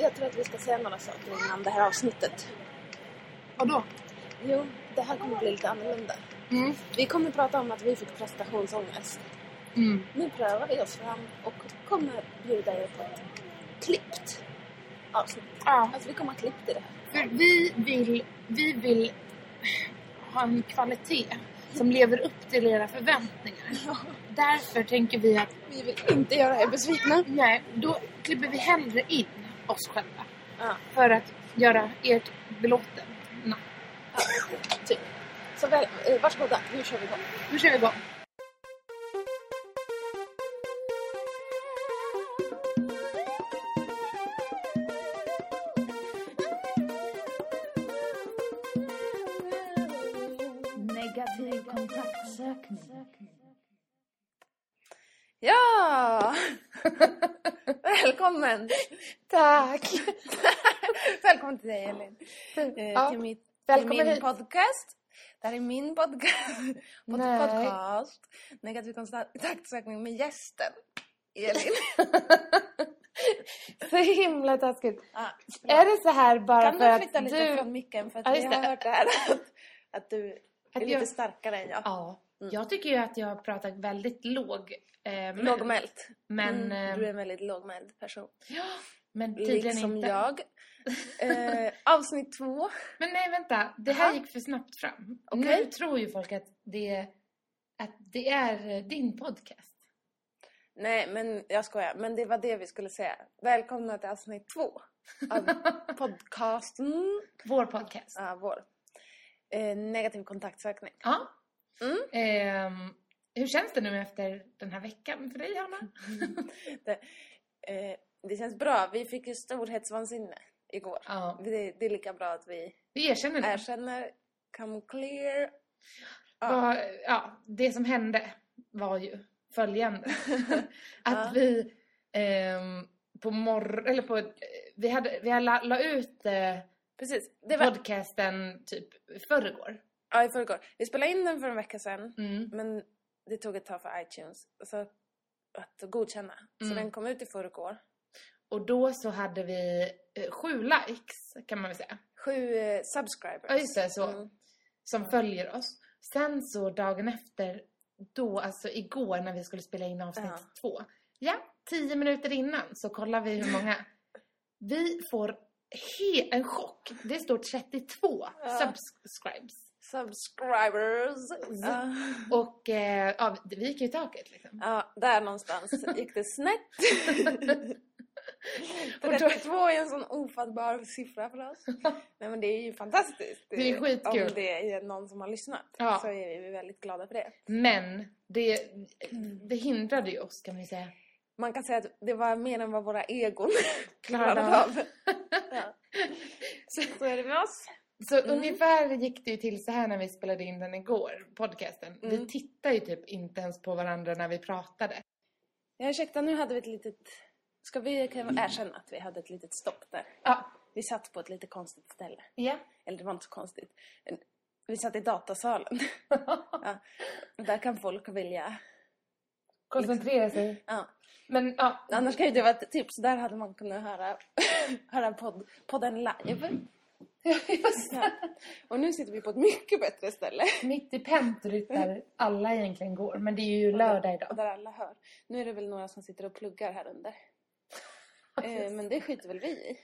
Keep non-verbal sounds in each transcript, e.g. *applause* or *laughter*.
Jag tror att vi ska säga några saker innan det här avsnittet. Vadå? Jo, det här kommer bli lite annorlunda. Mm. Vi kommer prata om att vi fick prestationsångest. Mm. Nu prövar vi oss fram och kommer bjuda er på ett klippt avsnitt. Ja, Alltså vi kommer ha klippt i det här. för vi vill, vi vill ha en kvalitet som lever upp till era förväntningar. Därför tänker vi att Vi vill inte göra er besvikna. nej, då klipper vi hellre in oss själva Ja, för att göra ert belåtna. typ. Så väl, eh, varsågoda, nu kör vi igång. Nu kör vi igång. Negativ kontaktsökning. Ja! *laughs* Välkommen! Tack! *laughs* Välkommen till dig Elin. Eh, Ja, till, mitt, till min hit. podcast. Det här är min podcast. *laughs* Pod Nej. podcast. Negativ kontaktsökning med gästen. Elin. *laughs* Så himla taskigt. Ah, Är det så här bara kan för du att flytta lite du... från micken? För att Ja, vi just har hört det här att, att du Att är jag- lite starkare än jag. Ja, Mm. jag tycker ju att jag pratar väldigt låg. Eh, men- Lågmält. Men, Mm, eh, du är en väldigt lågmäld person. ja, men tydligen Liksom inte. jag. *laughs* Eh, avsnitt två. Men nej, vänta. Det här Aha. gick för snabbt fram. Okej. Nu tror ju folk att det, att det är eh, din podcast. Nej, men jag skojar. Men det var det vi skulle säga. Välkomna till avsnitt två av *laughs* podcasten. Vår podcast. Ja, vår. Eh, negativ kontaktsökning. Ja. Mm. Ehm, hur känns det nu efter den här veckan för dig, Hanna? *laughs* Det, eh, det känns bra. Vi fick ju storhetsvansinne igår. Ja, Det, det är lika bra att vi vi erkänner det. erkänner, come clear. Ja. Vad- ja, det som hände var ju följande. *laughs* att Ja. vi ehm, på morgon, eller på, vi hade, vi hade la, la ut eh, Precis. Det var podcasten typ i förrgår. ja, i förrgår. Vi spelade in den för en vecka sedan. Mm. Men det tog ett tag för iTunes så att godkänna. Så Mm. den kom ut i förrgår. Och då så hade vi eh, sju likes, kan man väl säga. Sju eh, subscribers. Ja, just det, så. Mm. Som följer oss. Sen så dagen efter, då, alltså igår när vi skulle spela in avsnitt Ja. två. Ja, tio minuter innan så kollar vi hur många. Vi får he- en chock. Det står 32 Ja. subscribes. Subscribers. Ja. Och eh, ja, vi gick ju i taket liksom. ja, där någonstans gick det snett. *laughs* *laughs* Och då- 32 är en sån ofattbar siffra för oss. *laughs* Nej men det är ju fantastiskt. Det är skitkul. Om det är någon som har lyssnat Ja. så är vi väldigt glada för det. Men det, det hindrade ju oss kan vi säga. Man kan säga att det var mer än vad våra egon *laughs* Klarade av. Ja. Så, så är det med oss. Så Mm. ungefär gick det ju till så här när vi spelade in den igår, podcasten. Vi Mm. tittade ju typ inte ens på varandra när vi pratade. Ja, ursäkta, nu hade vi ett litet... Ska vi kan erkänna att vi hade ett litet stopp där? Ja. Vi satt på ett lite konstigt ställe. Ja. Eller det var inte så konstigt. Vi satt i datasalen. *laughs* Ja. Där kan folk vilja... Koncentrera sig. Ja. Men ja, Annars kan ju det vara ett tips. Där hade man kunnat höra, *laughs* höra podd, podden live. just Ja. Och nu sitter vi på ett mycket bättre ställe. mitt i pentryt där alla egentligen går. Men det är ju lördag Och idag. där alla hör. Nu är det väl några som sitter och pluggar här under. Eh, men det skiter väl vi i.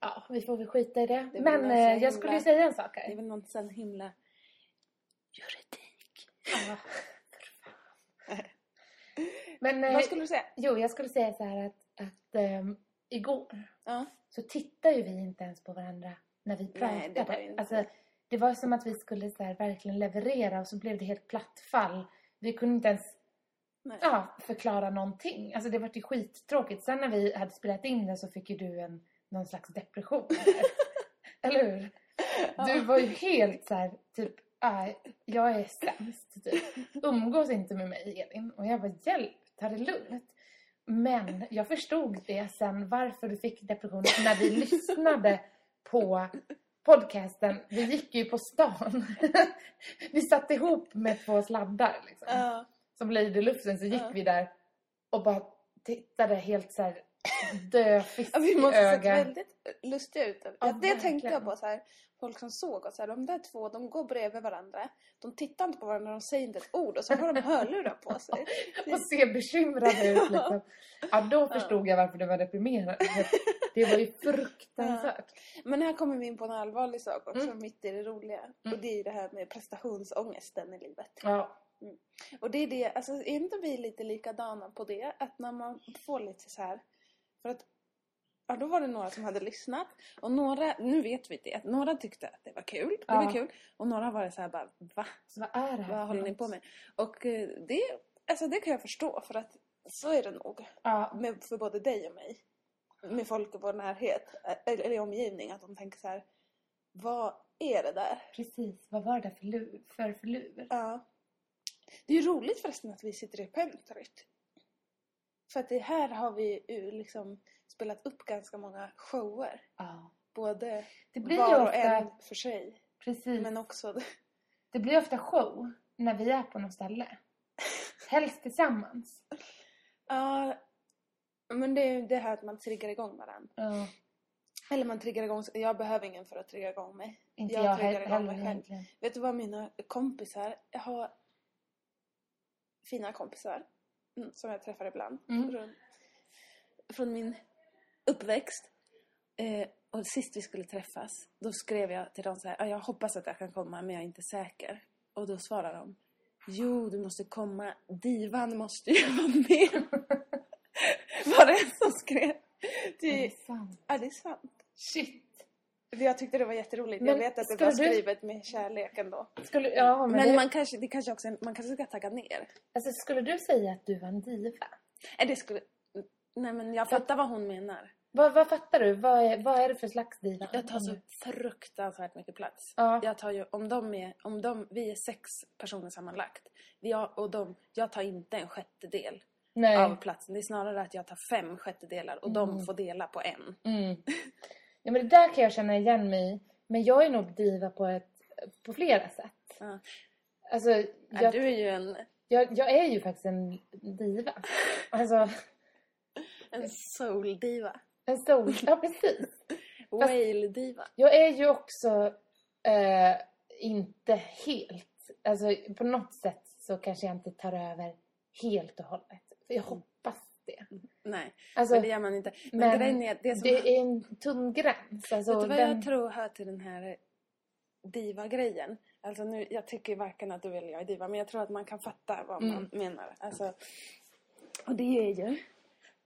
Ja, vi får väl skita i det. Det Men eh, jag himla- skulle ju säga en sak Det är här. väl någon sån himla juridik. Ja, Men eh, Vad skulle du säga? jo, jag skulle säga så här att, att ehm, igår Ja. så tittade ju vi inte ens på varandra när vi pratade. Nej, det var inte alltså, det var som att vi skulle så här, verkligen leverera och så blev det helt platt fall. Vi kunde inte ens Nej. ja, förklara någonting. Alltså det var ju skittråkigt. Sen när vi hade spelat in det så fick ju du en, någon slags depression. *laughs* Eller hur? Du var ju helt så här, typ, "Aj, jag är sämst. Typ. Umgås inte med mig, Elin. Och jag bara, hjälp, ta det lugnt. Men jag förstod det sen varför du fick depression när vi lyssnade på podcasten. Vi gick ju på stan. *laughs* vi satt ihop med två sladdar liksom Ja. Som gled i luften så gick Ja. vi där och bara tittade helt så här dö fisk Ja, vi måste i se öga. väldigt lustiga ut. Ja, det tänkte verkligen. jag på så här. Folk som såg oss, så här, de där två, de går bredvid varandra. De tittar inte på varandra, de säger inte ett ord och så har de hörlurar på sig. *laughs* Och ser bekymrade ut liksom. Ja, då förstod jag varför du var deprimerad. *laughs* Det var ju fruktansvärt. Men här kommer vi in på en allvarlig sak också, Mm. mitt i det roliga. Mm. Och det är ju det här med prestationsångesten i livet. Ja. Och det är det, alltså är inte vi lite likadana på det? Att när man får lite så här, för att Ja, då var det några som hade lyssnat. Och några, nu vet vi det, att några tyckte att det var kul. Det Ja. var kul. Och några var det så här bara, va? Vad är det här? Vad håller ni på med? Och eh, det, alltså det kan jag förstå för att så är det nog. Ja. Med, för både dig och mig. Med folk i vår närhet. eh, Eller, eller omgivning. Att de tänker så här. Vad är det där? Precis. Vad var det där för, lur, för, för lur? Ja. Det är roligt förresten att vi sitter i Pentryt. För att det här har vi ju liksom spelat upp ganska många shower. Ja. Både Det blir var och ofta... en för sig. Precis. Men också... Det blir ofta show när vi är på något ställe. Helst tillsammans. Ja, men det är ju det här att man triggar igång varandra. Ja. Eller man triggar igång... Jag behöver ingen för att trigga igång mig. Inte Jag jag, triggar igång mig själv. egentligen. Vet du vad mina kompisar... Har fina kompisar mm, som jag träffar ibland. Mm. Från, från min uppväxt. Eh, och sist vi skulle träffas, då skrev jag till dem så här, "Ja, jag hoppas att jag kan komma men jag är inte säker. Och då svarade de, jo du måste komma, divan måste ju *laughs* vara med. *laughs* Var det en som skrev? Är Det, det sant? ja, det är sant. Shit! Jag tyckte det var jätteroligt. Men jag vet att det var du- skrivet med kärlek ändå. Skulle, ja, men Men det, man kanske, det kanske också, man kanske ska tagga ner. alltså, skulle du säga att du var en diva? Nej, det skulle... Nej, men jag fattar vad hon menar. Vad, vad fattar du? Vad är, vad är det för slags diva? Jag tar så fruktansvärt mycket plats. Ja. Jag tar ju, om de är, om de, vi är sex personer sammanlagt. Jag, och de, jag tar inte en sjättedel Nej. av platsen. Det är snarare att jag tar fem sjättedelar och de Mm. får dela på en. Mm. *laughs* Ja, men det där kan jag känna igen mig i. Men jag är nog diva på, ett, på flera sätt. Ja. Alltså, Ja, jag, du är ju en, jag, jag är ju faktiskt en diva. Alltså, *laughs* en soul-diva. en soul. Ja, precis. *laughs* Whale-diva. Jag är ju också eh, inte helt... Alltså, på något sätt så kanske jag inte tar över helt och hållet. För jag hoppas det. Nej, Alltså, men det gör man inte. Men, men grejen är, det som det är en tunn gräns. Alltså, Vet du vad den, jag tror hör till den här diva-grejen? Alltså nu, jag tycker varken att du eller jag är diva, men jag tror att man kan fatta vad man Mm. menar. Alltså, och det är ju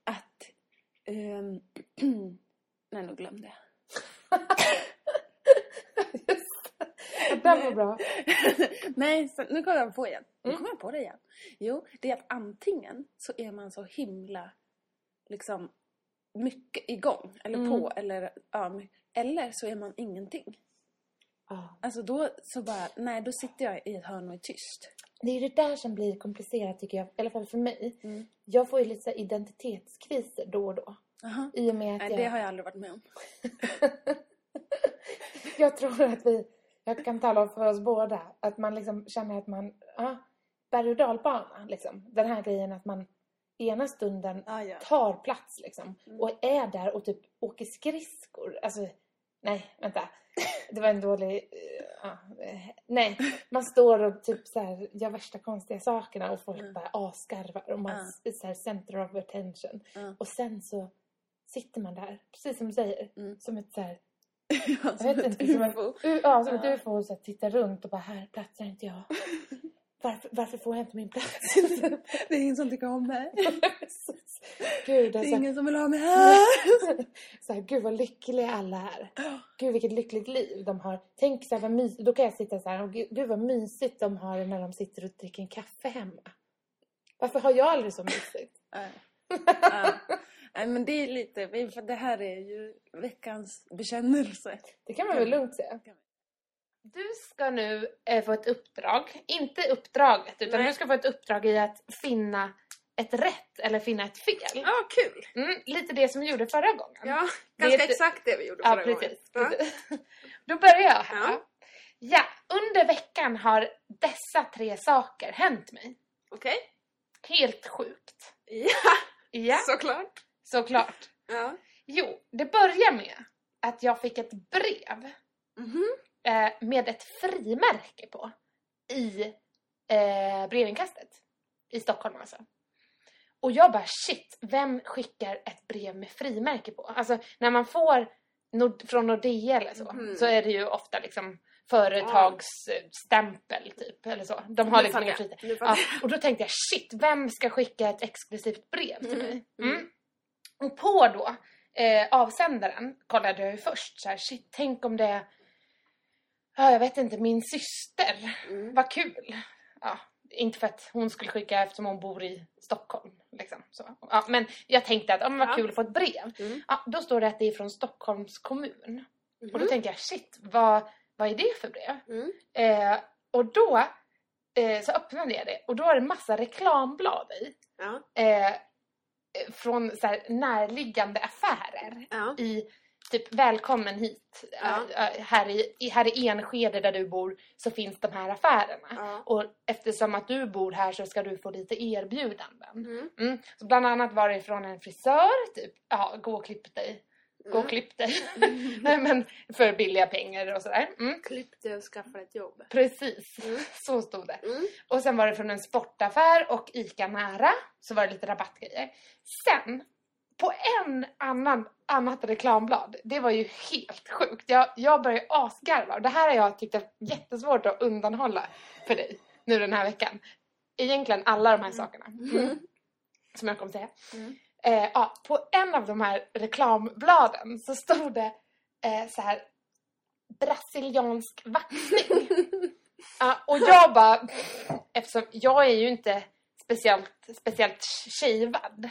att... ehm, *clears throat* nej, nu glömde jag. *laughs* *laughs* det där var bra. *laughs* nej, så, nu kommer jag på igen. Nu Mm. kommer jag på det igen. Jo, det är att antingen så är man så himla liksom mycket igång eller Mm. på eller my- eller så är man ingenting. Ja. Alltså då så bara, nej då sitter jag i ett hörn och är tyst. Det är det där som blir komplicerat tycker jag. I alla fall för mig. Mm. Jag får ju lite så identitetskriser då och då. Aha. I och med att Nej, jag... det har jag aldrig varit med om. *laughs* jag tror att vi... Jag kan tala för oss båda. Att man liksom känner att man... Ja, berg och dalbana liksom. Den här grejen att man ena stunden Ah, ja. tar plats liksom. Mm. Och är där och typ åker skridskor. Alltså, nej, vänta. Det var en dålig... ja, eh, nej, man står och typ så här, gör värsta konstiga sakerna och folk Mm. bara asgarvar. Och man är så här center of attention. Ja. Och sen så sitter man där, precis som du säger. Mm. Som ett så här, Ja, som ett inte, som ufo. u- ja, som Ja. ett ufo och så tittar runt och bara här platsar inte jag. *laughs* Varför, varför får jag inte min plats? *laughs* Det är ingen som tycker om mig. Gud, Det det är ingen som vill ha mig *laughs* här. så här, gud vad lyckliga alla är. Gud vilket lyckligt liv de har. Tänk så här vad mys- Då kan jag sitta så här, och gud, vad mysigt de har när de sitter och dricker en kaffe hemma. Varför har jag aldrig så mysigt? Nej, men det är lite, för det här är ju veckans bekännelse. Det kan man väl lugnt säga. Du ska nu eh, få ett uppdrag. Inte uppdraget, utan Nej. du ska få ett uppdrag i att finna ett rätt eller finna ett fel. Ja, kul. Mm, lite det som vi gjorde förra gången. Ja, Det ganska ett- exakt det vi gjorde Ja, förra precis. gången. Ja. precis. *laughs* Då börjar jag här. Ja. Ja, under veckan har dessa tre saker hänt mig. Okej. Helt sjukt. Ja, Ja, såklart. Såklart. Ja. Jo, det börjar med att jag fick ett brev Mhm. eh, med ett frimärke på i eh, brevinkastet i Stockholm alltså. Och jag bara shit, vem skickar ett brev med frimärke på? Alltså när man får Nord- från Nordea eller så, Mhm. så är det ju ofta liksom företagsstämpel typ eller så. De har Nu liksom inga Ja, och då tänkte jag shit, vem ska skicka ett exklusivt brev till Mm, mig? mm. Mm. Och på då eh, avsändaren kollade jag ju först så här, shit, tänk om det ja jag vet inte, min syster. Mm. Vad kul! Ja, inte för att hon skulle skicka eftersom hon bor i Stockholm. Liksom, så. Ja, men jag tänkte att ja, vad Ja. kul att få ett brev. Mm. Ja, då står det att det är från Stockholms kommun. Och då Mhm. tänkte jag shit, vad, vad är det för brev? Mm. Eh, och då eh, så öppnade jag det och då var det massa reklamblad i. Ja. Eh, från så här, närliggande affärer Ja. i typ välkommen hit. Ja. Eh, här, i, i- här i Enskede där du bor så finns de här affärerna. Ja. Och eftersom att du bor här så ska du få lite erbjudanden. Mm. Mm. Så bland annat var det från en frisör, typ ja, gå och klipp dig. Gå och Mm. klipp dig. *laughs* Nej men för billiga pengar och sådär. Mm. Klipp dig och skaffa ett jobb. Precis, Mm. *laughs* så stod det. Mm. Och sen var det från en sportaffär och ICA Nära. Så var det lite rabattgrejer. Sen, på en annan, annat reklamblad. Det var ju helt sjukt. Jag, jag började asgarva. Och det här har jag tyckt är jättesvårt att undanhålla för dig nu den här veckan. Egentligen alla de här sakerna. Mm. *laughs* Som jag kommer säga. Mm. Eh, ja, på en av de här reklambladen så stod det eh, så här brasiliansk vaxning. *laughs* Ja, och jag bara, eftersom jag är ju inte speciellt, speciellt shavad.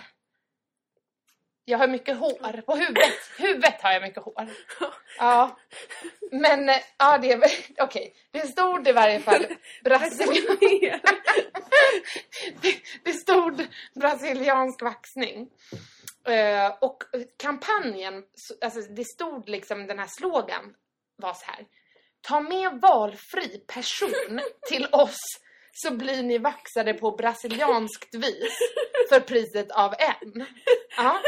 Jag har mycket hår på huvudet. Huvudet har jag mycket hår. *laughs* Ja. Men, eh, ja det är *laughs* okej. Det stod i varje fall *laughs* brasiliansk, det, det stod brasiliansk vaxning. Eh, och kampanjen, så- alltså det stod liksom den här slogan var så här. Ta med valfri person till oss så blir ni vaxade på brasilianskt vis för priset av en. Ja.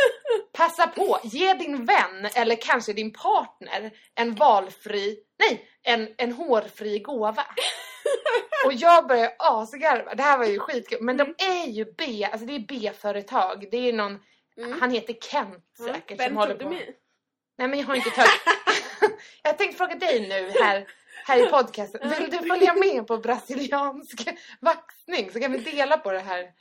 Passa på, ge din vän eller kanske din partner en valfri, nej, en, en hårfri gåva. Och jag började asgarva, det här var ju skitkul. Men de är ju B, alltså det är B-företag. Det är någon, Mm. han heter Kent säkert som Vem håller tog du på. med? Nej men jag har inte tagit... *laughs* jag tänkte fråga dig nu här, här i podcasten. Vill du följa med på brasiliansk vaxning så kan vi dela på det här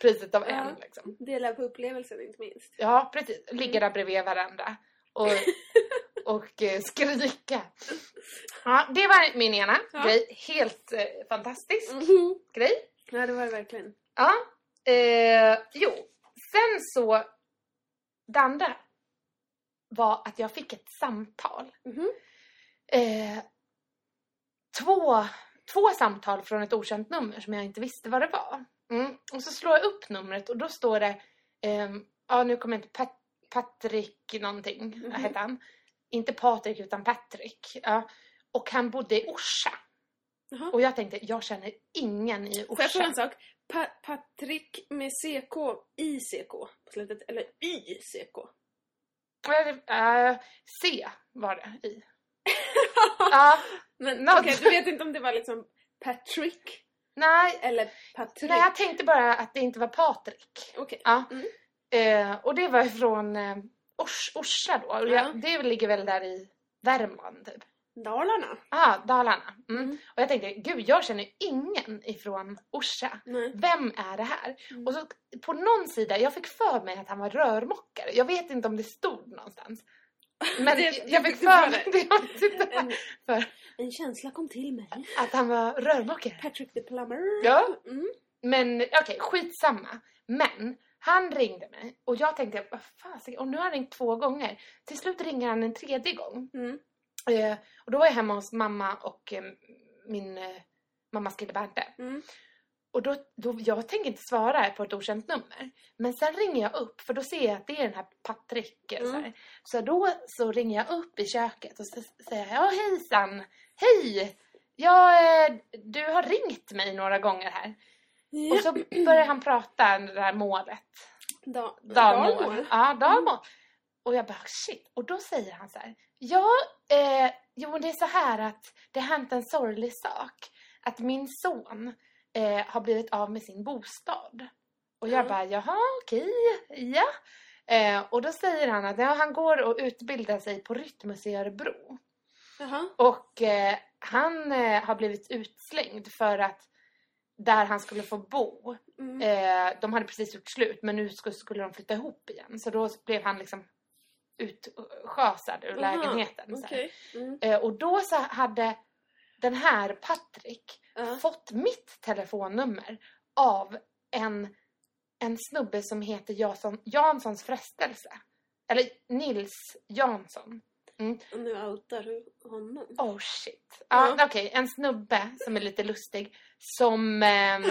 priset av en liksom. Dela på upplevelsen inte minst. Ja precis, ligga där bredvid varandra och, *laughs* och eh, skrika. Ja, det var min ena Ja. grej. Helt eh, fantastisk Mhm. grej. Ja, det var det verkligen. Ja. Eh, jo, sen så... Det andra var att jag fick ett samtal. Mhm. Eh, två, två samtal från ett okänt nummer som jag inte visste vad det var. Mm. Och så slår jag upp numret och då står det... ehm, ja, nu kommer jag inte... Pat- Patrik någonting Mhm. hette han. Inte Patrik utan Patrik. Ja. Och han bodde i Orsa. Jaha. Och jag tänkte, jag känner ingen i Får jag en Orsa. sak? Pa Patrik med CK i CK på slutet, eller y CK? Uh, C var det i. Ja, Men okej, du vet inte om det var liksom Patrick nej, eller Patrik? nej, jag tänkte bara att det inte var Patrik. Okej. Ja. Mm. Eh, och det var från eh, Ors, Orsa då. Och Ja. jag, det ligger väl där i Värmland typ. Dalarna? Ah, Dalarna. Mm. Mm. Och jag tänkte, gud jag känner ingen ifrån Orsa. Nej. Vem är det här? Mm. Och så på någon sida, jag fick för mig att han var rörmokare. Jag vet inte om det stod någonstans. Men Det- jag, fick för mig tyckte En, en känsla kom till mig. att han var rörmokare. Patrick the Plumber. Ja. Mm. Men okej, skitsamma. Men han ringde mig och jag tänkte, vad fan, och nu har han ringt två gånger. Till slut ringer han en tredje gång. Mm. Eh, och då var jag hemma hos mamma och eh, min eh, mammas kille Bernte. Mm. Och då, då, jag tänker inte svara på ett okänt nummer. Men sen ringer jag upp, för då ser jag att det är den här Patrik. eh, Så, Mm. här. så då så ringer jag upp i köket och så säger jag, ja hejsan, hej! Ja, eh, du har ringt mig några gånger här. Ja. Och så börjar han prata om det där målet. Da, dalmål. dalmål. Ja, dalmål. Och jag bara shit. Och då säger han så här. Ja, eh, jo det är så här att det har hänt en sorglig sak. Att min son eh, har blivit av med sin bostad. Och jag Ja. bara jaha okej, ja. Eh, och då säger han att ja, han går och utbildar sig på Rytmus i Örebro. Jaha. Och eh, han eh, har blivit utslängd för att där han skulle få bo Mm. Eh, de hade precis gjort slut men nu skulle, skulle de flytta ihop igen. Så då blev han liksom utschasad ur Aha, lägenheten. Okej. Mm. Eh, och då så hade den här Patrik Ja. fått mitt telefonnummer av en, en snubbe som heter Jansson, Janssons frestelse. Eller Nils Jansson. Och nu outar du honom. Oh shit. Ja, Ja. Okej, en snubbe som är lite lustig som, ehm, *laughs*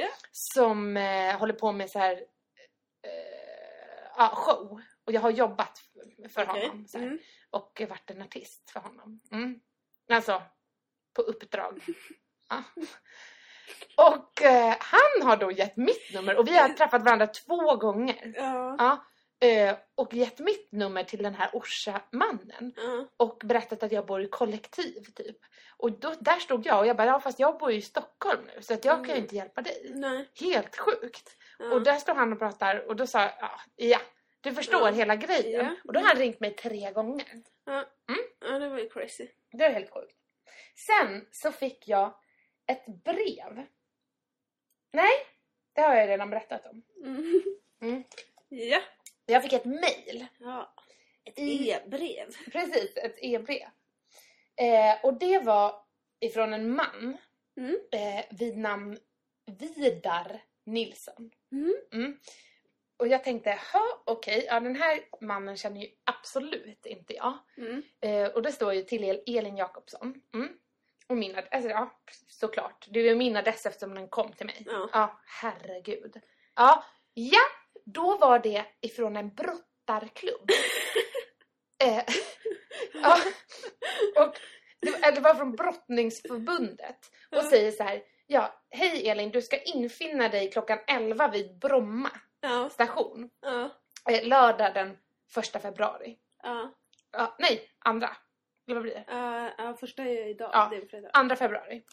Ja. som eh, håller på med så här eh, ja, show. Och jag har jobbat för Okej. honom så här, Mm. och varit en artist för honom. Mm. Alltså, på uppdrag. *laughs* Ja. Och eh, han har då gett mitt nummer och vi har träffat varandra två gånger. Ja. Ja, eh, och gett mitt nummer till den här Orsa-mannen Ja. och berättat att jag bor i kollektiv typ. Och då, där stod jag och jag bara, ja fast jag bor ju i Stockholm nu så att jag kan ju Mm. inte hjälpa dig. Nej. Helt sjukt. Ja. Och där står han och pratar och då sa jag, ja, ja du förstår hela grejen. Ja. Och då har han ringt mig tre gånger. Ja. Mm. ja, det var ju crazy. Det var helt sjukt. Sen så fick jag ett brev. Nej, det har jag redan berättat om. Mm. Mm. Ja. Jag fick ett mail. ja. Ett e-brev. Precis, ett e-brev. Eh, och det var ifrån en man Mm. eh, vid namn Vidar Nilsson. Mm. Och jag tänkte, ha okej, ja den här mannen känner ju absolut inte jag. Mm. Eh, och det står ju till El- Elin Jakobsson. Mm. Och min adress, alltså, ja såklart. Det är min adress eftersom den kom till mig. Ja. Ja, herregud. Ja, ja, då var det ifrån en brottarklubb. *laughs* eh, ja, och det, var- det var från Brottningsförbundet. Och säger så här, ja, hej Elin, du ska infinna dig klockan 11 vid Bromma Ja. station. Ja. Eh, lördag den första februari. Ja. Ja, nej, andra. Eller vad blir det? Ja, första är idag. Ja. Det är fredag. Andra februari.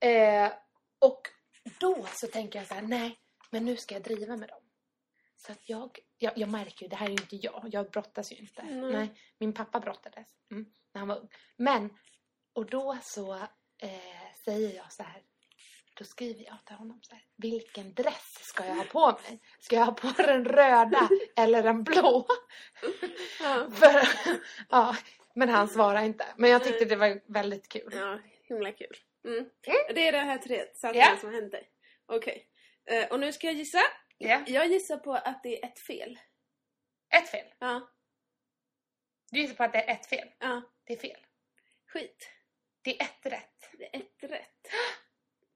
Eh, och då så tänker jag så här, nej, men nu ska jag driva med dem. Så att jag, jag, jag märker ju, det här är ju inte jag. Jag brottas ju inte. Nej. Nej, min pappa brottades mm, när han var ung. Men, och då så eh, säger jag så här, då skriver jag till honom så här, vilken dress ska jag ha på mig? Ska jag ha på den röda eller den blå? *laughs* Ja. För, ja, men han svarar inte. Men jag tyckte det var väldigt kul. ja, himla kul. Mm. Mm. Det är det här tre sakerna Ja. som har hänt dig. Okej. Eh, och nu ska jag gissa. Ja. Jag gissar på att det är ett fel. Ett fel. Ja. Du gissar på att det är ett fel. Ja. Det är fel. Skit. Det är ett rätt. Det är ett rätt. *gasps*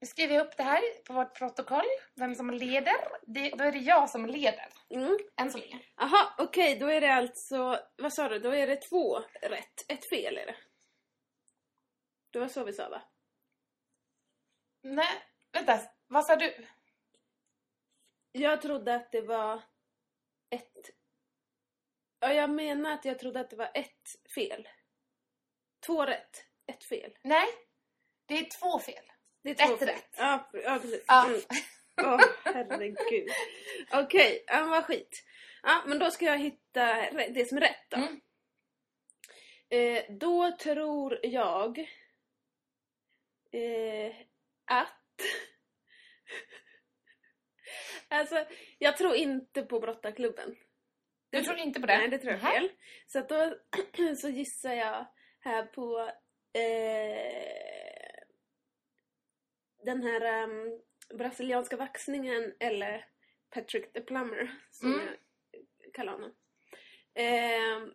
Nu skriver jag upp det här på vårt protokoll. Vem som leder. Det, då är det jag som leder. Mm. Än så länge. Aha, okej, då är det alltså, vad sa du, då är det två rätt. Ett fel är det. Det var så vi sa va? Nej, vänta. Vad sa du? Jag trodde att det var ett... Ja, jag menar att jag trodde att det var ett fel. Två rätt, ett fel. Nej, det är två fel. Det är Ett rätt. Ja, ja precis. Ja. Mm. Åh, herregud. Okej, ja, vad skit. Ja, men då ska jag hitta det som är rätt då. Mm. Eh, då tror jag eh, att... *laughs* alltså, jag tror inte på brottarklubben. Du tror inte på det? Nej, det tror jag Nej. fel. Så att då *clears throat* så gissar jag här på eh, den här ehm, brasilianska vaxningen eller Patrick the Plumber som Mm. jag kallar honom. Ehm,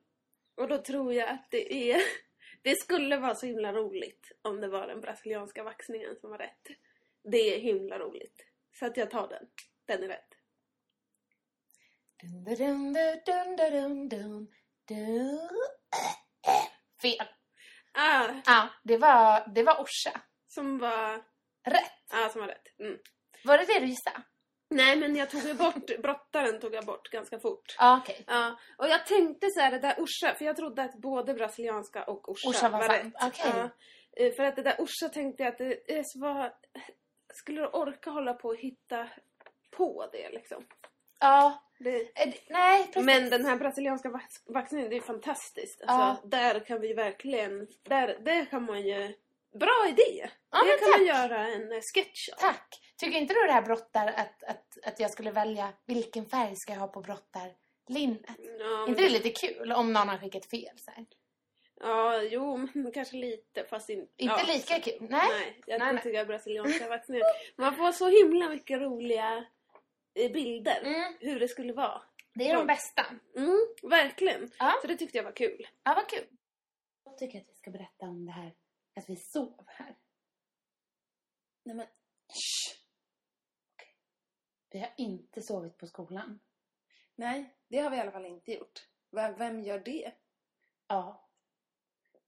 och då tror jag att det är *laughs* det skulle vara så himla roligt om det var den brasilianska vaxningen som var rätt. Det är himla roligt. Så att jag tar den. Den är rätt. Dun, dun, dun, dun, dun, dun, dun. Fel. Ah, Ja, det var, det var Orsa. som var... Rätt. Ja, som var rätt. Mm. Var det det du gissade? Nej men jag tog ju bort, brottaren tog jag bort ganska fort. Ja, okej. Ja, och jag tänkte så här det där Orsa, för jag trodde att både brasilianska och Orsa, Orsa var var, rätt. okej. Ja, eh, för att det där Orsa tänkte jag att det var, skulle du orka hålla på och hitta på det liksom? Ja. Det, eh, Nej, precis. men den här brasilianska vaxningen, det är fantastiskt. Alltså, Där kan vi verkligen, där, där kan man ju, bra idé! Ja, men kan tack. göra en eh, sketch av. Tack! Tycker inte du det här brottar att, att, att jag skulle välja vilken färg ska jag ha på brottarlinnet? Ja, inte det lite kul om någon har skickat fel så här? ja, jo, men kanske lite fast in, Inte ja. lika kul? Nej? Nej, jag Nej, tycker brasilianska vacciner. *laughs* Man får så himla mycket roliga eh, bilder. Mm, Hur det skulle vara. det är de bästa. Mm, verkligen. Ja. Så det tyckte jag var kul. Ja, vad kul. Jag tycker att vi ska berätta om det här att vi sov här. Nej men, Vi har inte sovit på skolan. nej, det har vi i alla fall inte gjort. Va- Vem gör det? Ja.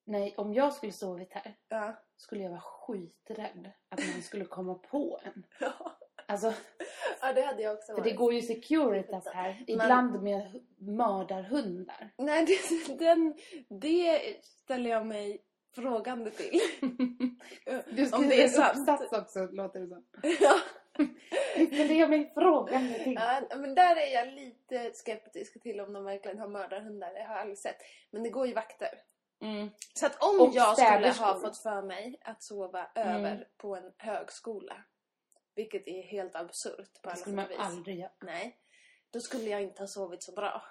Nej, om jag skulle sovit här Ja. skulle jag vara skiträdd att någon skulle komma på en. *laughs* Ja, Alltså, ja det hade jag också för det går ju Securitas här. Men- Ibland med mördarhundar. Nej, *laughs* det, den, det ställer jag mig frågande till. *laughs* Du Om det är sant. uppsats också, låter det som. *laughs* ja. Det gör mig frågande till. ja, men där är jag lite skeptisk till om de verkligen har mördarhundar. Det har jag aldrig sett. Men det går ju vakter. Mm. Så att om Och jag skulle ha fått för mig att sova Mm. över på en högskola, vilket är helt absurt på Det alla skulle sätt och man vis. aldrig göra. Nej, då skulle jag inte ha sovit så bra.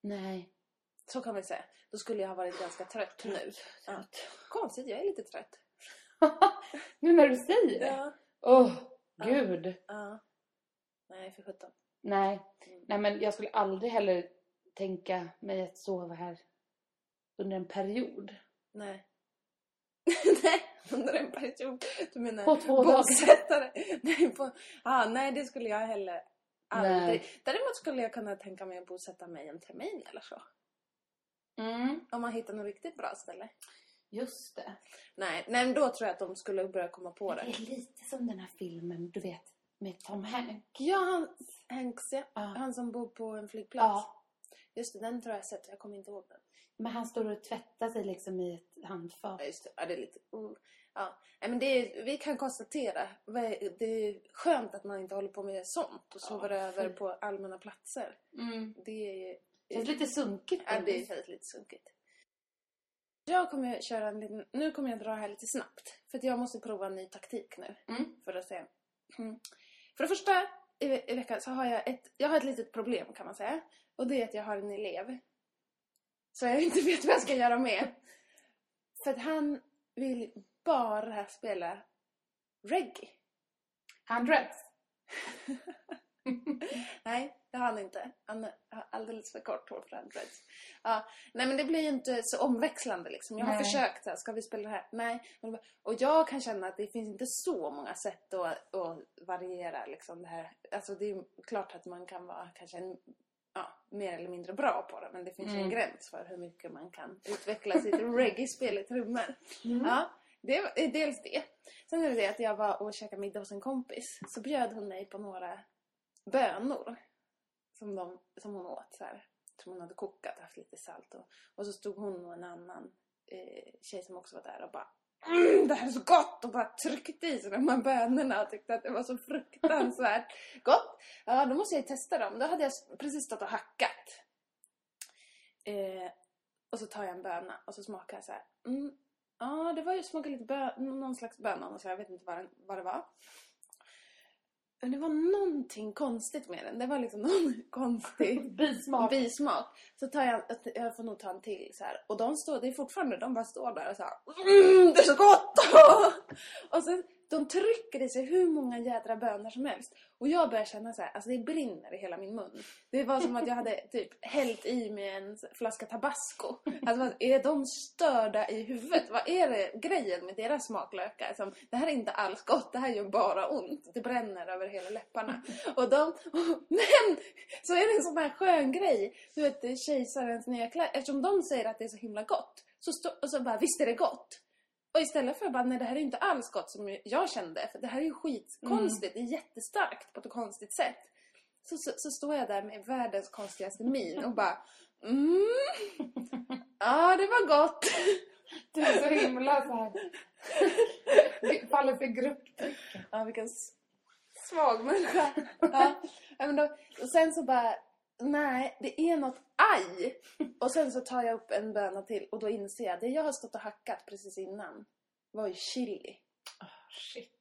Nej. Så kan vi säga. Då skulle jag ha varit ganska trött nu. Ja. Konstigt, jag är lite trött. *laughs* nu när du säger det. Ja. Åh, gud. ja. Nej, för sjutton. Nej. Nej, men jag skulle aldrig heller tänka mig att sova här under en period. Nej. *laughs* nej, under en period. Du menar På två dagar. bosättare? Nej, på, ah, nej, det skulle jag heller aldrig. Nej. Däremot skulle jag kunna tänka mig att bosätta mig en termin eller så. Mm, Om man hittar något riktigt bra ställe. just det. Nej, nej men då tror jag att de skulle börja komma på Det det. är lite som den här filmen, du vet, med Tom Hanks. Ja, han, Hanks, ja. Ja. Han som bor på en flygplats. Ja. Just det, den tror jag sett. Jag kommer inte ihåg den. Men han står och tvättar sig liksom i ett handfat. Ja, just det. Ja, det är lite... Uh. Ja. Nej, men det är, vi kan konstatera. Det är skönt att man inte håller på med sånt och sover Ja, över på allmänna platser. Mm. Det är... Känns lite sunkigt. Ja, det känns lite sunkigt. Jag kommer köra en liten... Nu kommer jag dra här lite snabbt. För att jag måste prova en ny taktik nu. Mm. För att se. Mm. För det första i, i veckan så har jag ett... Jag har ett litet problem kan man säga. Och det är att jag har en elev. Så jag inte *laughs* vet vad jag ska göra med. För att han vill bara spela reggae. Hundreds. *laughs* *laughs* Nej, det har han inte. Han har alldeles för kort hår för hundreds. Ja, nej men det blir ju inte så omväxlande liksom. Jag har Nej. försökt så här, ska vi spela det här? Nej. Och jag kan känna att det finns inte så många sätt att, att variera liksom det här. Alltså det är klart att man kan vara kanske en, ja, mer eller mindre bra på det. Men det finns ju en Mm. gräns för hur mycket man kan utveckla sitt *laughs* reggae-spel i trummor. Mm. Ja, det är dels det. Sen är det det att jag var och käkade middag hos en kompis. Så bjöd hon mig på några bönor. Som, de, som hon åt så här. Som hon hade kokat, haft lite salt och, och så stod hon och en annan eh, tjej som också var där och bara mm, det här är så gott! Och bara tryckte i sig de här bönorna och tyckte att det var så fruktansvärt *laughs* gott. Ja, då måste jag ju testa dem. Då hade jag precis stått och hackat. Eh, och så tar jag en böna och så smakar jag så här. Mm, ja, det var ju smakade lite bön, någon slags böna och så jag vet inte vad, den, vad det var. Men det var någonting konstigt med den. Det var liksom *laughs* någon konstig *laughs* Bismak. bismak. Så tar jag, jag får nog ta en till så här. Och de står, det är fortfarande, de bara står där och så här. Mm, det är så gott! *laughs* och sen, de trycker i sig hur många jädra bönor som helst. Och jag börjar känna så här, alltså det brinner i hela min mun. Det var som att jag hade typ hällt i mig en flaska tabasco. Alltså är de störda i huvudet? Vad är det grejen med deras smaklökar? Som, det här är inte alls gott, det här gör bara ont. Det bränner över hela läpparna. Och de, men så är det en sån här skön grej. Du vet kejsarens nya kläder. Eftersom de säger att det är så himla gott. Så, stå, och så bara, visst är det gott. Och istället för att bara, nej det här är inte alls gott som jag kände. För det här är ju skitkonstigt. Det är jättestarkt på ett konstigt sätt. Så, så, så står jag där med världens konstigaste min och bara, mm. Ja, det var gott. Du är så himla så här... Du faller för grupptryck. Ja, vilken svag människa. Ja, men då, och sen så bara, nej, det är något aj. Och sen så tar jag upp en böna till och då inser jag, det jag har stått och hackat precis innan var ju chili. Ah, shit.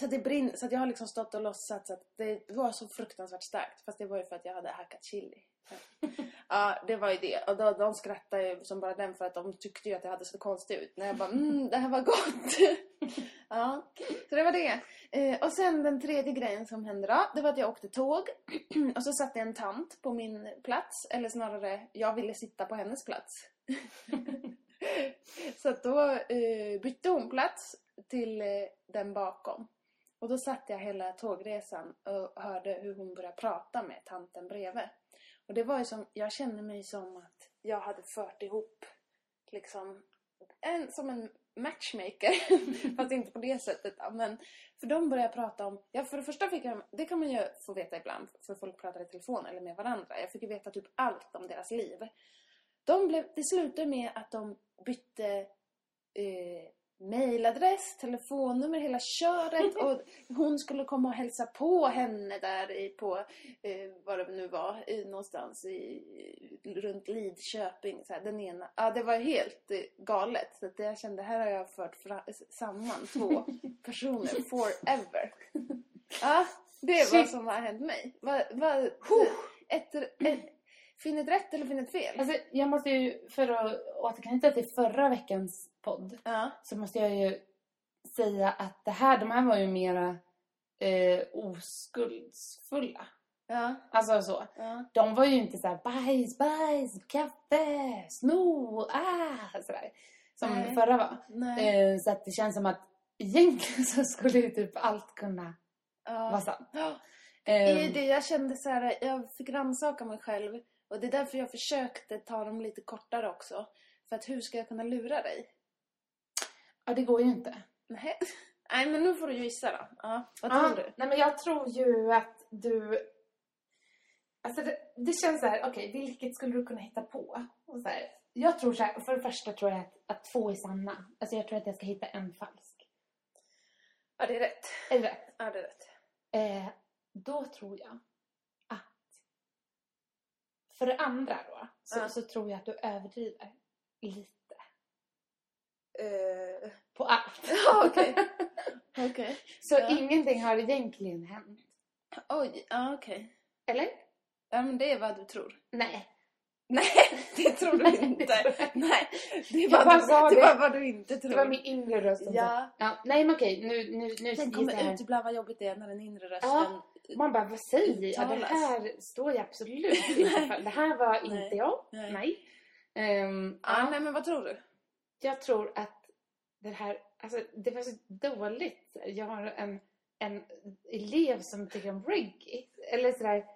Så det brinner, så att jag har liksom stått och låtsats att det var så fruktansvärt starkt. Fast det var ju för att jag hade hackat chili. *laughs* Ja, det var ju det. Och då, de skrattade ju som bara den för att de tyckte ju att jag hade så konstigt ut. När jag bara, mm, det här var gott. *laughs* ja, så det var det. Eh, och sen den tredje grejen som hände då, det var att jag åkte tåg. *clears throat* och så satt det en tant på min plats. Eller snarare, jag ville sitta på hennes plats. *laughs* så att då eh, bytte hon plats till eh, den bakom. Och då satt jag hela tågresan och hörde hur hon började prata med tanten bredvid. Och det var ju som, jag kände mig som att jag hade fört ihop liksom en, som en matchmaker. *laughs* Fast inte på det sättet. Men för de började prata om, ja för det första fick jag, det kan man ju få veta ibland för folk pratar i telefon eller med varandra. Jag fick ju veta typ allt om deras liv. De blev, det slutade med att de bytte eh, mailadress, telefonnummer, hela köret *laughs* och hon skulle komma och hälsa på henne där i, på, eh, vad det nu var, i, någonstans i, runt Lidköping. Så här, den ena. Ja, det var helt eh, galet. Så att jag kände, här har jag fört fra, samman två *laughs* personer forever. *laughs* Ja, det är vad som har hänt mig. Vad, vad, ett, ett, finn ett rätt eller finn ett fel? Alltså, jag måste ju, för att återknyta till förra veckans podd, Ja. så måste jag ju säga att det här, de här var ju mera eh, oskuldsfulla. Ja. Alltså så. Ja. De var ju inte så här bajs, bajs, kaffe, sno, ah, sådär. Som Nej. förra var. Eh, så att det känns som att egentligen *laughs* så skulle ju typ allt kunna Ja. vara sant. Ja. Eh, det jag kände så här, jag fick rannsaka mig själv. Och det är därför jag försökte ta dem lite kortare också. För att hur ska jag kunna lura dig? Ja, det går ju inte. Nej, *laughs* Nej men nu får du gissa då. Ja, vad Ja, tror du? Nej, men jag tror ju att du... Alltså det, det känns så här, okej, vilket skulle du kunna hitta på? Och så här, jag tror så här, för det första tror jag att, att två är sanna. Alltså jag tror att jag ska hitta en falsk. Ja, det är rätt. Är det rätt? Ja, det är rätt. Eh, då tror jag att... För det andra då, så, Ja. så tror jag att du överdriver lite. Eh, På allt. *laughs* Ja, okej. *laughs* Okej. Så Ja. ingenting har egentligen hänt. Oj, ja okej. Eller? Ja, men det är vad du tror. Nej. Nej, *laughs* det tror du Nej, inte. Nej, det vad bara du, det det. var vad du inte tror. Det var min inre röst. Ja, Ja, nej men okej, nu, nu, nu den kommer ut ibland vad jobbigt det är när den inre rösten... Ja. Man bara, vad säger jag? Det här står jag absolut inte för. Det här var Nej. inte jag. Nej. Nej. Ehm, Ja, ja, nej men vad tror du? Jag tror att det här, alltså det var så dåligt. Jag har en, en elev som tycker om reggae. Eller sådär.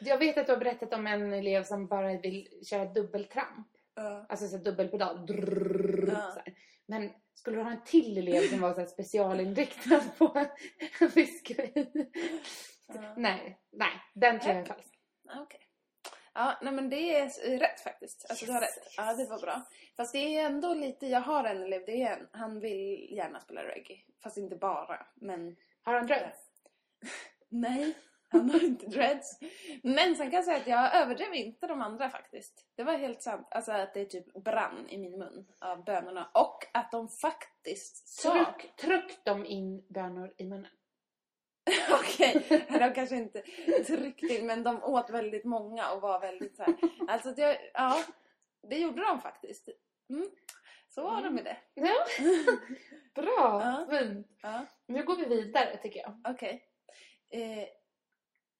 Jag vet att du har berättat om en elev som bara vill köra dubbeltramp. Ja. Alltså så dubbelpedal. Drrrr, Ja. så. Men skulle du ha en till elev som var så specialinriktad på grej? Ja. Nej, nej, den tror jag är falsk. Okej. Ja, nej men det är rätt faktiskt. Alltså du har Yes, rätt. Ja, det var bra. Fast det är ändå lite, jag har en elev, det är en, han vill gärna spela reggae. Fast inte bara, men Har han dreads? *laughs* nej. Han har inte dreads. Men sen kan jag säga att jag överdrev inte de andra faktiskt. Det var helt sant. Alltså att det typ brann i min mun av bönorna. Och att de faktiskt sa... Tryck, tryck dem in bönor i munnen. *laughs* Okej, de kanske inte tryckte in men de åt väldigt många och var väldigt så här. Alltså jag, ja, det gjorde de faktiskt. Mm. Så var det med det. Ja, *laughs* bra, Ja. fint. Ja, Nu går vi vidare tycker jag. okej. Eh,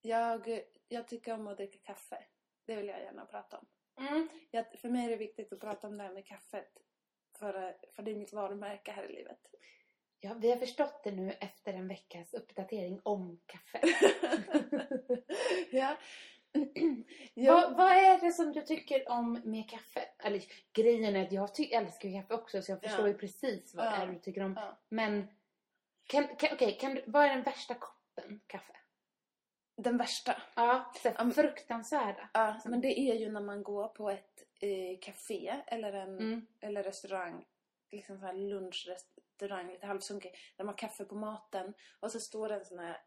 jag, jag tycker om att dricka kaffe. Det vill jag gärna prata om. Mm. Jag, för mig är det viktigt att prata om det här med kaffet. För, för det är mitt varumärke här i livet. Ja, vi har förstått det nu efter en veckas uppdatering om kaffe. *laughs* ja. Ja. *clears throat* Vad, vad är det som du tycker om med kaffe? Eller grejen är att jag ty- älskar ju kaffe också så jag förstår Ja. ju precis vad det Ja. är du tycker om. Ja. Men kan, kan, du, vad är den värsta koppen kaffe? Den värsta. Ja, men- fruktansvärda. Ja, men det är ju när man går på ett eh, café eller en Mm. eller restaurang. Liksom så här lunchrestaurang, lite halvsunkig. Där man har kaffe på maten. Och så står det en sån här...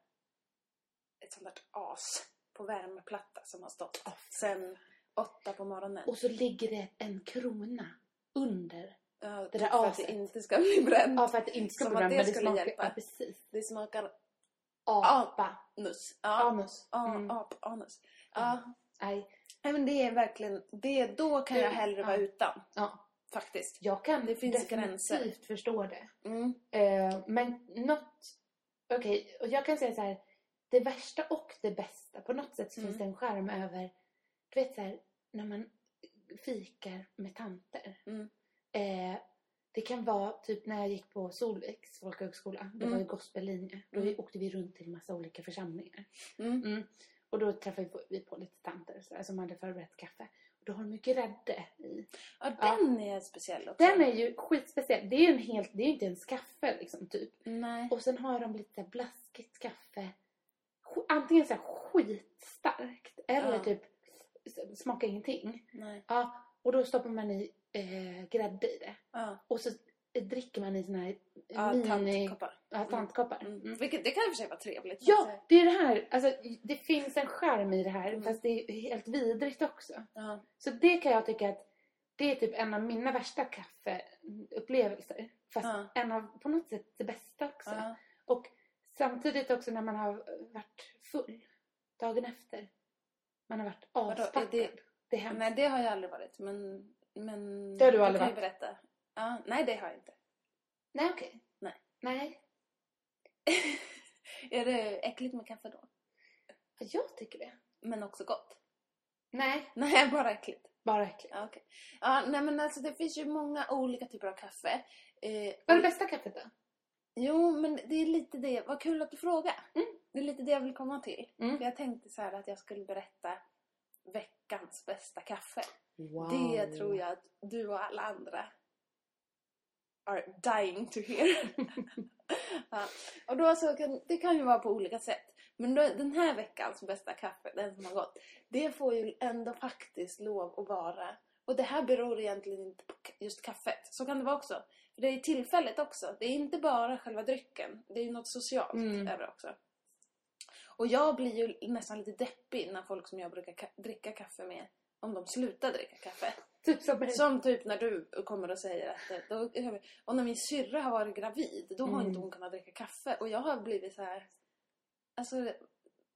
Ett sånt där as på värmeplatta som har stått sen åtta på morgonen. Och så ligger det en krona under. Ja, det typ där för att aset. det inte ska bli bränt. Ja, för att det inte ska bli bränt, det men det skulle smakar... hjälpa. Ja, precis. Det smakar Apa. anus. Ja, Anus. Mm. ap-anus. Ja. Nej. Nej, men det är verkligen... Det, då kan jag hellre Ja. vara utan. Ja. Faktiskt. Jag kan Det finns definitivt gränser. förstå det. Mm. Eh, men något... Okej, och jag kan säga så här. Det värsta och det bästa. På något sätt så Mm. finns det en skärm över... Du vet så här, när man fikar med tanter. Mm. Eh, det kan vara typ när jag gick på Solviks folkhögskola. Det var Mm. ju gospellinje. Då Mm. åkte vi runt till massa olika församlingar. Mm. Mm. Och då träffade vi på lite tanter så här, som hade förberett kaffe. Då har ju grädde i. Ja, Ja. den är speciell också. Den är ju skitspeciell. Det är ju en helt, det är inte ens kaffe liksom typ. Nej. Och sen har de lite blaskigt kaffe. Antingen så här skitstarkt eller Ja. typ smakar ingenting. Nej. Ja, och då stoppar man i eh, grädde i det. Ja, Och så dricker man i såna här ja mini... tantkoppar. Ja, tantkoppar. Mm. Mm. Vilket, det kan i och för sig vara trevligt. Ja, det är det här. Alltså, det finns en charm i det här. Mm. Fast det är helt vidrigt också. Ja. Så det kan jag tycka att det är typ en av mina värsta kaffeupplevelser. Fast en av på något sätt det bästa också. Och samtidigt också när man har varit full dagen efter. Man har varit avspackad. Det, det- är hemskt. Nej, det har jag aldrig varit. Men... men Det har du aldrig varit? berätta. Ja, nej, det har jag inte. Nej, okej. Nej. Nej. *laughs* är det äckligt med kaffe då? Ja, Jag tycker det. Men också gott? Nej, Nej, *laughs* bara äckligt. bara äckligt. Ja, okej. Ja, nej men alltså det finns ju många olika typer av kaffe. Eh, Vad är det bästa kaffet då? Jo, men det är lite det. Vad kul att du frågar. Mm. Det är lite det jag vill komma till. Mm. För jag tänkte så här att jag skulle berätta veckans bästa kaffe. Wow. Det tror jag att du och alla andra are dying to hear. *laughs* ja. Och då så kan, det kan ju vara på olika sätt. Men då, den här veckans bästa kaffe, den som har gått, det får ju ändå faktiskt lov att vara. Och det här beror egentligen inte på just kaffet. Så kan det vara också. För det är tillfället också. Det är inte bara själva drycken. Det är ju något socialt Mm. över också. Och jag blir ju nästan lite deppig när folk som jag brukar ka- dricka kaffe med, om de slutar dricka kaffe. Typ som. Som typ när du kommer och säger att... eh, Då, och när min syrra har varit gravid, då har Mm. inte hon kunnat dricka kaffe. Och jag har blivit så här... Alltså...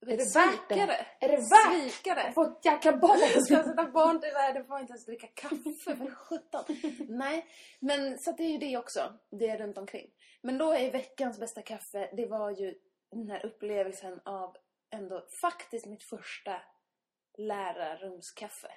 Är det värt det? svikare. Är det värt Svikare. att få ett jäkla barn? *laughs* Jag ska sätta barn till världen får inte ens dricka kaffe för sjutton. *laughs* Nej, men så det är ju det också. Det är runt omkring. Men då är veckans bästa kaffe, det var ju den här upplevelsen av ändå faktiskt mitt första lärarrumskaffe.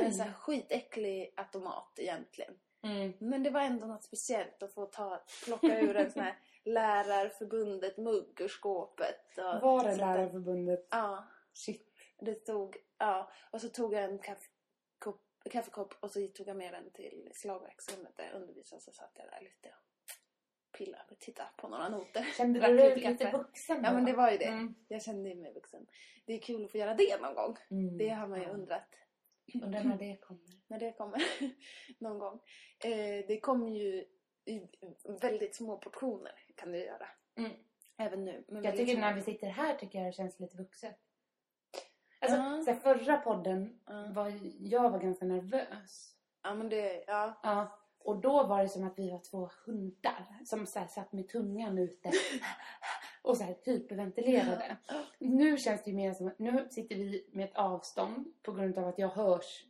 En sån här skitäcklig automat egentligen. Mm. Men det var ändå något speciellt att få ta, plocka ur en sån här *laughs* lärarförbundet mugg ur skåpet. Och Var det lärarförbundet? Ja. Shit. Det stod, ja. Och så tog jag en kaffekopp, kaffekopp och så tog jag med den till slagverksrummet där jag undervisade. Så satt jag där lite och pillade och tittade på några noter. Kände du dig lite kaffe. vuxen Ja då? men det var ju det. Mm. Jag kände mig vuxen. Det är kul att få göra det någon gång. Mm. Det har man ju Ja. undrat. Undrar när det kommer. *clears throat* När det kommer. *laughs* någon gång. Eh, det kommer ju i väldigt små portioner kan det göra. Mm. Även nu. Jag tycker små. när vi sitter här tycker jag det känns lite vuxet. Alltså, Ja. så förra podden Ja. var jag var ganska nervös. Ja men det, ja. Ja. Och då var det som att vi var två hundar som så här, satt med tungan ute och så här, hyperventilerade. Nu känns det ju mer som att nu sitter vi med ett avstånd på grund av att jag hörs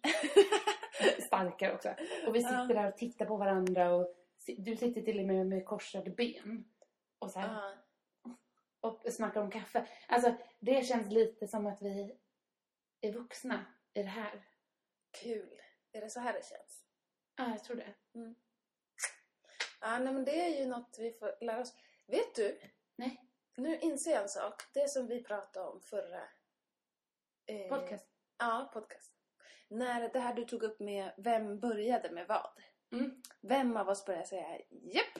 starkare också. Och vi sitter där och tittar på varandra och du sitter till och med med korsade ben. Och så här, och snackar om kaffe. Alltså det känns lite som att vi är vuxna i det här. Kul. Är det så här det känns? Ja, jag tror det. Ja, nej, men det är ju något vi får lära oss. Vet du? Nej. Nu inser jag en sak. Det som vi pratade om förra Eh, Podcast. Ja, podcast. När det här du tog upp med vem började med vad. Mm. Vem av oss började säga japp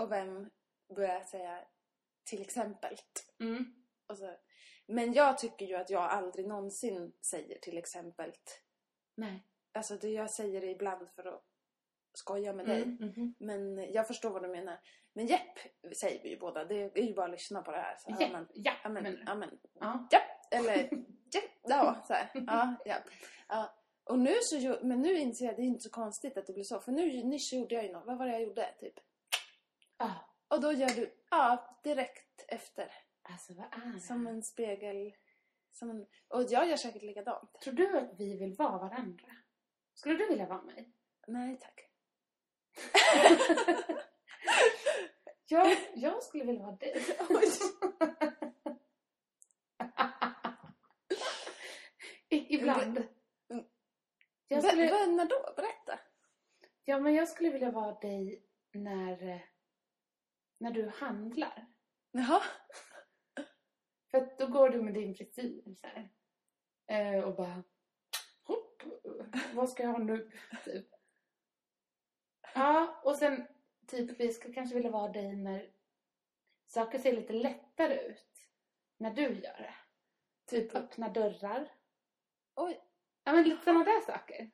och vem började säga till exempel. Mm. Så. Men jag tycker ju att jag aldrig någonsin säger till exempel. Nej. Alltså det jag säger det ibland för att skoja med dig. Mm. mhm. Men jag förstår vad du menar. Men japp säger vi ju båda. Det är ju bara att lyssna på det här. Så Ja, man, ja, amen, men- amen. Ja. Japp! Eller *laughs* japp! Ja, så här. Ja, ja. ja. Och nu så, men nu inser jag att det är inte så konstigt att det blir så. För nu nyss gjorde jag ju något. Vad var det jag gjorde? Typ. Ah, Och då gör du, ja, direkt efter. alltså vad är det? Som en spegel. Som en, och jag gör säkert likadant. Tror du att vi vill vara varandra? Skulle du vilja vara mig? Nej tack. *laughs* Jag, jag skulle vilja vara dig. *laughs* Ibland. Mm. Jag skulle, va- när då? Berätta. ja, men jag skulle vilja vara dig när, eh, när du handlar. Jaha. För att då går du med din frisyr så här. Eh, och bara... Vad ska jag ha nu? Typ. Ja, och sen typ vi skulle kanske vilja vara dig när saker ser lite lättare ut. När du gör det. Typ öppna dörrar. Oj. Ja, men lite sådana där saker.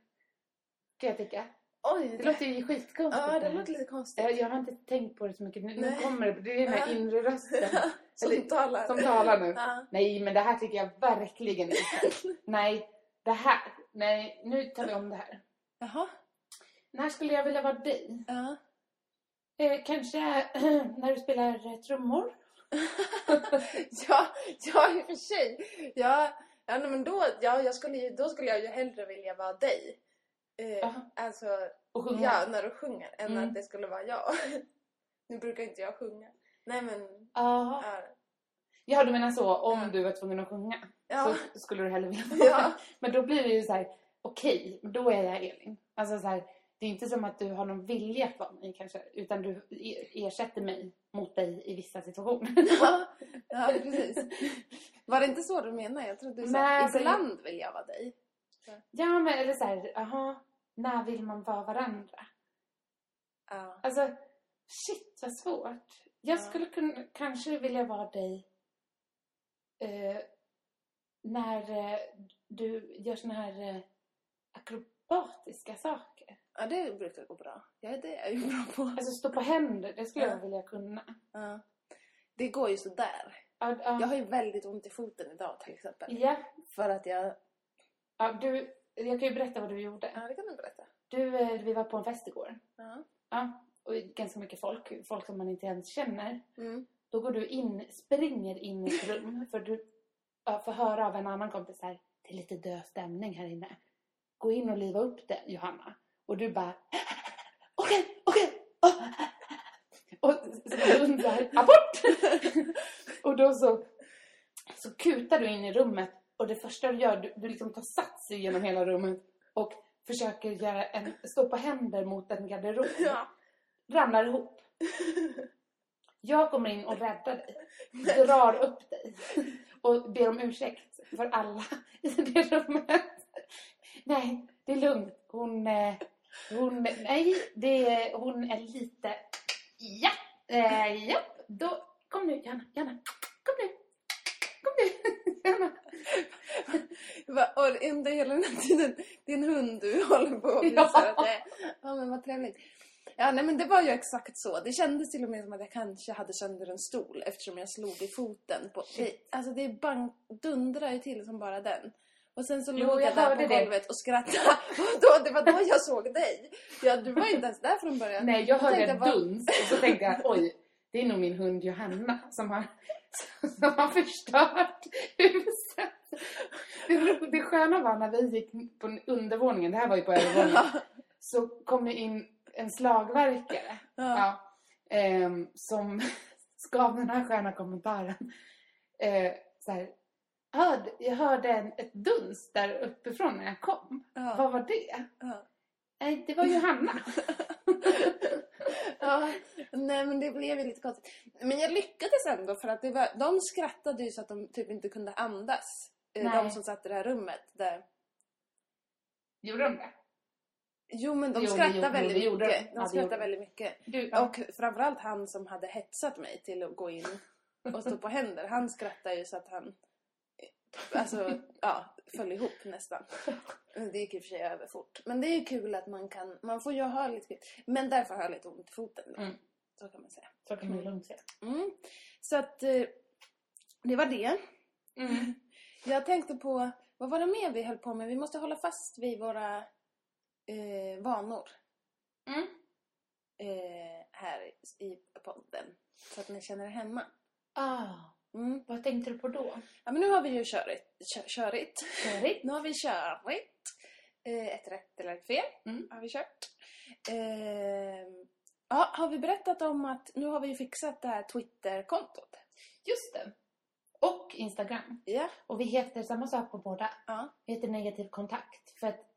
Kan jag tycka. Oj. Det låter ju skitkonstigt. Ja, det låter lite konstigt. jag, jag har inte tänkt på det så mycket. Nu, nu kommer det. Det är den här Ja. inre rösten. *laughs* Som Eller- talar. som talar nu. Ja. Nej, men det här tycker jag verkligen inte. *laughs* Nej, det här. Nej, nu tar vi om det här. Jaha. När skulle jag vilja vara dig? Ja. Eh, kanske *clears throat* när du spelar eh, trummor? *laughs* ja, ja, i och för sig. Ja, ja men då, ja, jag skulle, ju- då skulle jag ju hellre vilja vara dig. Eh, alltså, Och sjunga? ja, när du sjunger. Än Mm. att det skulle vara jag. *laughs* nu brukar inte jag sjunga. Nej, men... Ja. ja, du menar så. Om Ja. du var tvungen att sjunga Ja. så skulle du hellre vilja vara Ja. *laughs* Men då blir det ju så här, okej, men då är jag Elin. Alltså så här, det är inte som att du har någon vilja att vara mig kanske, utan du ersätter mig mot dig i vissa situationer. ja, *laughs* ja, precis. Var det inte så du menade? Jag trodde du sa att ibland vill jag vara dig. ja, men eller så här, aha, när vill man vara varandra? Ja. Alltså, shit vad svårt. Jag Ja. skulle kunna, kanske vilja vara dig eh, när eh, du gör såna här eh, akrobatiska saker. ja, det brukar gå bra. Ja, det är jag ju bra på. Alltså stå på händer, det skulle Ja. jag vilja kunna. Ja. Det går ju sådär. Ja, ja, Jag har ju väldigt ont i foten idag till exempel. ja, För att jag... ja, du, jag kan ju berätta vad du gjorde. Ja, det kan du berätta. Du, eh, vi var på en fest igår. Ja. Ja, och ganska mycket folk, folk som man inte ens känner. Mm. Då går du in, springer in i ett rum för du får höra av en annan kompis här. Det är lite död stämning här inne. Gå in och liva upp det, Johanna. Och du bara... *laughs* Okej, okej. åh." Och så så här, abort! *laughs* och då så, så kutar du in i rummet och det första du gör, du, du liksom tar sats genom hela rummet och försöker göra en, stå på händer mot en garderob. Ja. Ramlar ihop. Jag kommer in och räddar dig. Drar upp dig. Och ber om ursäkt för alla *laughs* i det rummet. Nej, det är lugnt. Hon... eh, hon nej, det är, hon är lite... Ja! Eh, ja, då... Kom nu, Janna. Janna. Kom nu. Kom nu, *laughs* Janna. Och under hela den här tiden, din hund du håller på och Ja. visar att det är... Ja, men vad trevligt. Ja, nej men det var ju exakt så. Det kändes till och med som att jag kanske hade sönder en stol eftersom jag slog i foten. På, det, alltså det bang, dundrar ju till som bara den. Och sen så Jo, låg jag, där på det. golvet och skrattade. *laughs* Och då, det var då jag såg dig. Ja, du var inte ens där från början. Nej, jag hörde en duns och så tänkte jag oj, det är nog min hund Johanna som har, som har förstört huset. Det, det sköna var när vi gick på undervåningen, det här var ju på övervåningen, *laughs* så kom det in en slagverkare Ja. ja, ehm, som *laughs* gav den här sköna kommentaren. Eh, så här, "Hörde- jag hörde en, ett duns där uppifrån när jag kom. Ja. Vad var det? Ja. Nej, det var Johanna. *laughs* Ja, nej men det blev ju lite konstigt. Men jag lyckades ändå för att det var, de skrattade ju så att de typ inte kunde andas. Eh, Nej. De som satt i det här rummet där... Gjorde de det? Jo men de Jo, skrattar gjorde- väldigt det gjorde de. mycket. Ja, skrattar väldigt mycket. Du, ja. Och framförallt han som hade hetsat mig till att gå in och stå på händer. Han skrattade ju så att han alltså, ja, föll ihop nästan. Det gick i och för sig över fort. Men det är ju kul att man kan, man får ju ha lite. Men därför har jag lite ont i foten. Mm. Så kan man säga. Så kan man lugnt säga. Mm. Så att eh, det var det. Mm. Jag tänkte på, vad var det mer vi höll på med? Vi måste hålla fast vid våra eh, vanor Mm. eh, här i podden. Så att ni känner er hemma. Ah, Mm. vad tänkte du på då? Ja men nu har vi ju körit. Kö. Körigt. Nu har vi körit. Eh, ett rätt eller ett fel Mm. har vi kört. Eh, ja, har vi berättat om att nu har vi fixat det här Twitter-kontot? Just det. Och Instagram. Ja. Och vi heter samma sak på båda. Ja. Vi heter negativ kontakt. För att,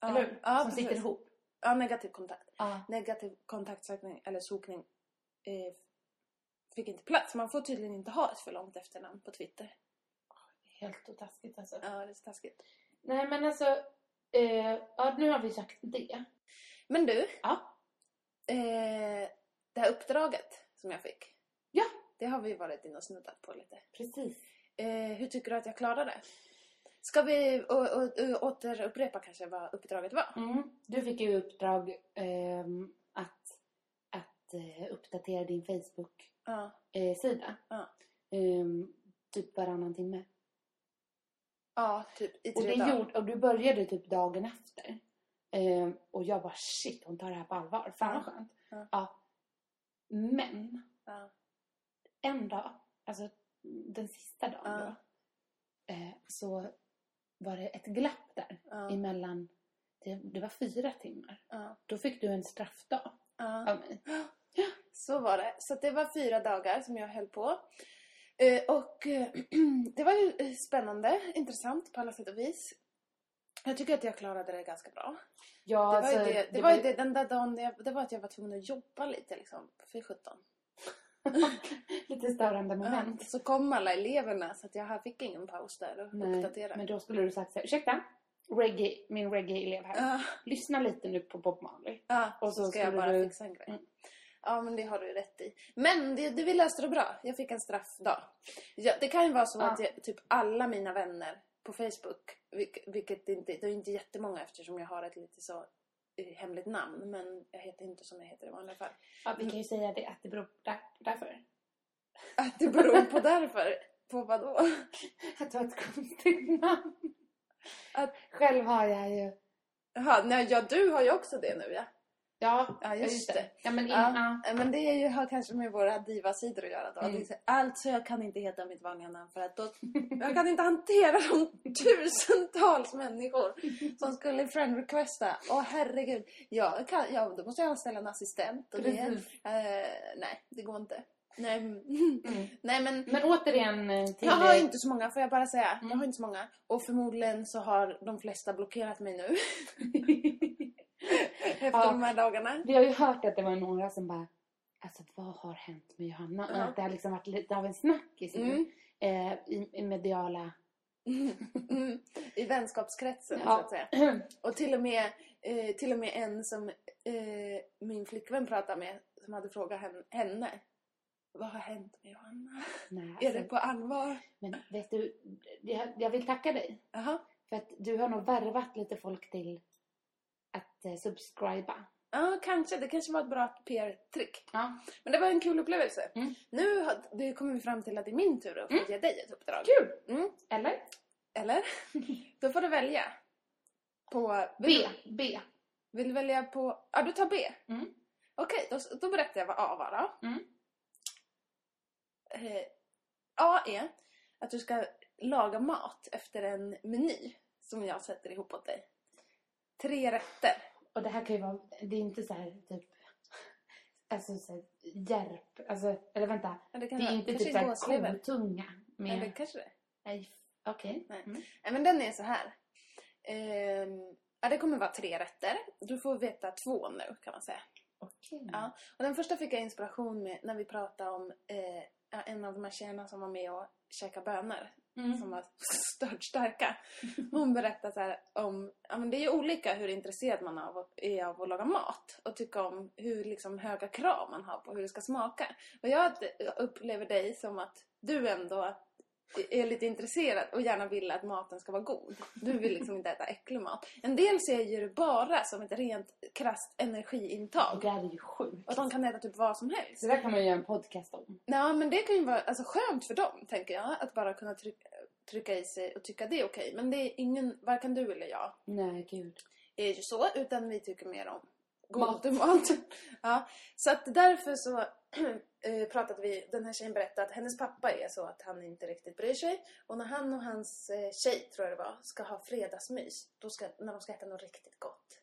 ja. eller hur? Ja, Som sitter precis. ihop. Ja, negativ kontakt. Ja. Negativ kontaktsökning eller sokning eh, fick inte plats. Man får tydligen inte ha ett för långt efternamn på Twitter. Helt otaskigt alltså. Ja, det är så taskigt. Nej men alltså, eh, ja nu har vi sagt det. Men du, Ja. eh, det här uppdraget som jag fick. Ja. Det har vi varit inne och snuddat på lite. Precis. Eh, hur tycker du att jag klarade det? Ska vi återupprepa kanske vad uppdraget var? Mm. Du fick ju uppdrag ehm, att, att eh, uppdatera din Facebook-sida. Ja. Eh, Ehm, typ varannan timme. Ja, typ i Och, tre det dagar. gjorde, och du började typ dagen efter. Ehm, och jag bara shit, hon tar det här på allvar. Fan vad Ja. skönt. Ja. Men Ja. en dag, alltså den sista dagen Ja. då, eh, så var det ett glapp där Ja. emellan. Det, det var fyra timmar. Ja. Då fick du en straffdag Ja. av mig. Så var det. Så det var fyra dagar som jag höll på. Eh, och eh, *clears throat* det var ju eh, spännande, intressant på alla sätt och vis. Jag tycker att jag klarade det ganska bra. Ja, Det var alltså, ju det, det, var ju det, den där dagen, jag, det var att jag var tvungen att jobba lite liksom, för 17. *laughs* lite störande moment. Så kom alla eleverna så att jag fick ingen paus där och Nej, uppdatera. men då skulle du sagt så här, ursäkta, reggae, min reggae-elev här. Ja, Lyssna lite nu på Bob Marley. ja, Och så så ska jag bara du- fixa en grej. Mm. Ja, men det har du ju rätt i. Men det, det, vi löste det bra. Jag fick en straffdag. Ja, det kan ju vara så Ja. att jag, typ alla mina vänner på Facebook, vilk- vilket inte, det är inte jättemånga eftersom jag har ett lite så hemligt namn, men jag heter inte som jag heter i vanliga fall. Ja, vi kan ju säga det att det beror där, därför. Att det beror på därför. På vad då? *laughs* Att har ett konstigt namn. Att- Själv har jag ju... Jaha, nej, ja du har ju också det nu ja. Ja, Ja, just det. Ja, men in, Ja, ja. men det är ju, har kanske med våra diva-sidor att göra då. Mm. Det Alltså jag kan inte heta mitt vanliga namn för att då, *laughs* jag kan inte hantera de *laughs* tusentals människor som skulle friend-requesta. Åh herregud. Ja, jag kan, ja, då måste jag anställa en assistent. Och det, eh, nej, det går inte. Nej, mm. Mm. *laughs* nej men Men återigen eh, till... jag har inte så många, får jag bara säga. Mm. Jag har inte så många. Och förmodligen så har de flesta blockerat mig nu. Efter Ja. de här dagarna. Vi har ju hört att det var några som bara... Alltså vad har hänt med Johanna? Ja. Att det har liksom varit lite av en snackis. Mm. Eh, i, I mediala... Mm. I vänskapskretsen Ja. så att säga. Och till och med, eh, till och med en som eh, min flickvän pratade med som hade frågat hen- henne. Vad har hänt med Johanna? Nej, *laughs* Är det alltså, på allvar? Men vet du, jag, jag vill tacka dig. Jaha. För att du har nog värvat lite folk till att eh, subscriba. Ja, kanske. Det kanske var ett bra PR-trick. Ja. Men det var en kul upplevelse. Mm. Nu har, kommer vi fram till att det är min tur att få ge dig ett uppdrag. Kul! Mm. Eller? Eller? *laughs* Då får du välja. På... B. B. Vill du välja på... Ja, du tar B. Mm. Okej, då, då berättar jag vad A var då. Mm. Eh, A är att du ska laga mat efter en meny som jag sätter ihop åt dig. Tre rätter. Och det här kan ju vara, det är inte så här typ, *laughs* alltså så här, järp, alltså, eller vänta. Ja, det Det är inte typ såhär gåslever. kotunga med, Eller kanske det. nej, okej. Nej. Mm. Nej, men den är så här. Ehm, ja, det kommer vara tre rätter. Du får veta två nu kan man säga. Okej. Ja. Och den första fick jag inspiration med när vi pratade om eh, en av de här tjejerna som var med och käkade bönor Mm. som var stört starka. Hon berättade så här om, ja men det är ju olika hur intresserad man av, är av att laga mat och tycka om hur liksom höga krav man har på hur det ska smaka. Och jag upplever dig som att du ändå är lite intresserad och gärna vill att maten ska vara god. Du vill liksom inte äta äcklig mat. En del ser ju det bara som ett rent krasst energiintag. Det är ju sjukt. Och de kan äta typ vad som helst. Så där kan man ju göra en podcast om. Ja, men det kan ju vara alltså, skönt för dem, tänker jag. Att bara kunna trycka, trycka i sig och tycka det är okej. Men det är ingen, varken du eller jag, Nej, gud. är ju så. Utan vi tycker mer om Mat. god mat. *laughs* ja, så att därför så *clears throat* pratade vi, den här tjejen berättade att hennes pappa är så att han inte riktigt bryr sig. Och när han och hans eh, tjej, tror jag det var, ska ha fredagsmys, då ska, när de ska äta något riktigt gott.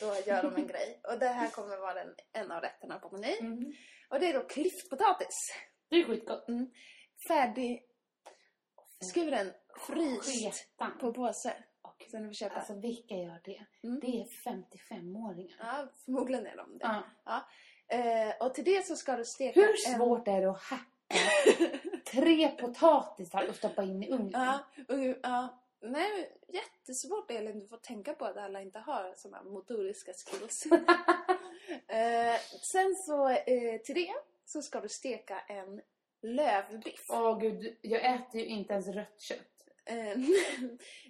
Då gör de en *laughs* grej. Och det här kommer vara den, en av rätterna på menyn. Mm. Och det är då klyftpotatis. Det är skitgott. Färdig skuren, fryst på påse. Och, Sen du får köpa. alltså vilka gör det? Mm. Det är 55-åringar. Ja, förmodligen är de det. Ja. Eh, och till det så ska du steka Hur en- svårt är det att hacka *laughs* tre potatisar och stoppa in i ugnen? Ja, ja. Nej, jättesvårt Elin. Du får tänka på att alla inte har såna motoriska skills. *laughs* eh, sen så eh, till det så ska du steka en lövbiff. Åh gud, jag äter ju inte ens rött kött. Eh, *laughs*